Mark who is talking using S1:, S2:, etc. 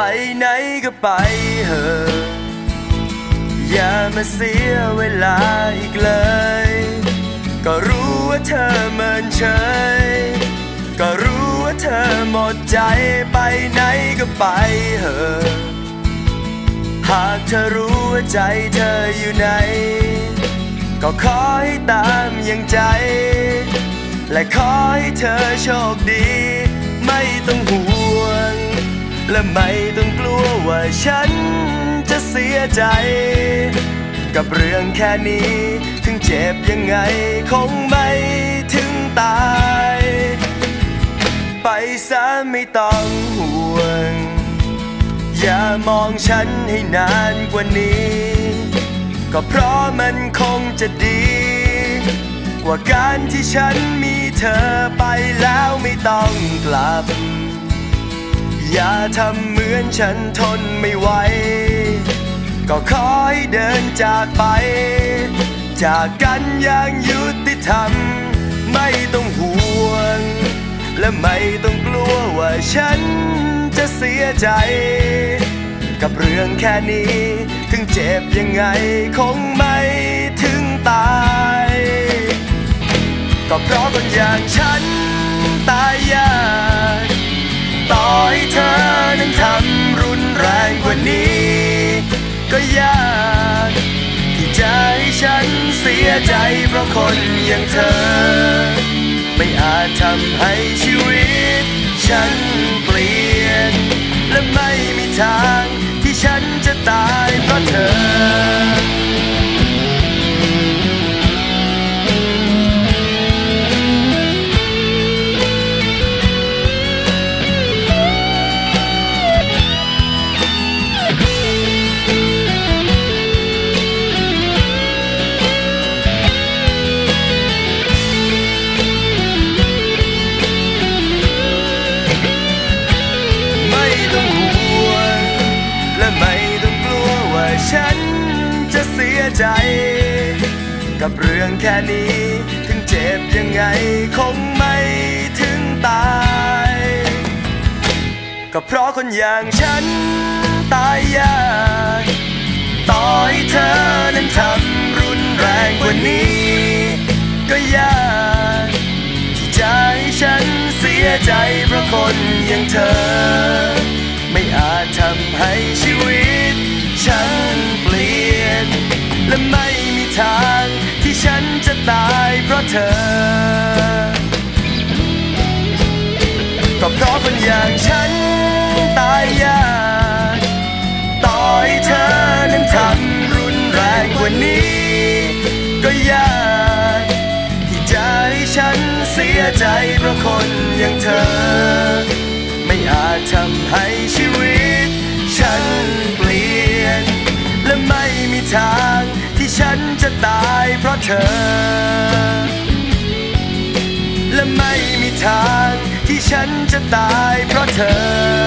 S1: ไปไหนก็ไปเถอะอย่ามาเสียเวลาอีกเลย ก็รู้ว่าเธอเมินเฉย ก็รู้ว่าเธอหมดใจไปไหนก็ไปเถอะหากเธอรู้ว่าใจเธออยู่ไหน ก็ขอให้ตามอย่างใจ และขอให้เธอโชคดี ไม่ต้องห่วง และไม่ต้องกลัวว่าฉันจะเสียใจ กับเรื่องแค่นี้ ถึงเจ็บยังไงคงไม่ถึงตาย ไปซะไม่ต้องห่วง อย่ามองฉันให้นานกว่านี้ ก็เพราะมันคงจะดี กว่าการที่ฉันมีเธอไปแล้วไม่ต้องกลับ อย่าทำเหมือนฉันทนไม่ไหว ก็ขอให้เดินจากไป จากกันอย่างยุติธรรม ไม่ต้องห่วง และไม่ต้องกลัวว่าฉันจะเสียใจ กับเรื่องแค่นี้ ถึงเจ็บยังไงคงไม่ถึงตาย ก็เพราะคนอย่างฉัน ใจเพราะคนอย่างเธอ ไม่อาจทำให้ชีวิตฉันเปลี่ยน ใจ กับเรื่องแค่นี้ ถึงเจ็บยังไงคงไม่ถึงตาย ก็เพราะคนอย่างฉันตายยากต่อให้เธอนั้นทำรุนแรงกว่านี้ ก็ยากที่จะให้ฉันเสียใจเพราะคนอย่างเธอ ไม่อาจทำให้ชีวิต เธอ ก็เพราะคนอย่างฉันตายยากต่อให้เธอนั้นทำรุนแรงกว่านี้ ก็ยากที่จะให้ฉันเสียใจเพราะคนอย่างเธอ ไม่อาจทำให้ชีวิต ฉันเปลี่ยน และไม่มีทาง ฉันจะตายเพราะเธอ และไม่มีทางที่ฉันจะตายเพราะเธอ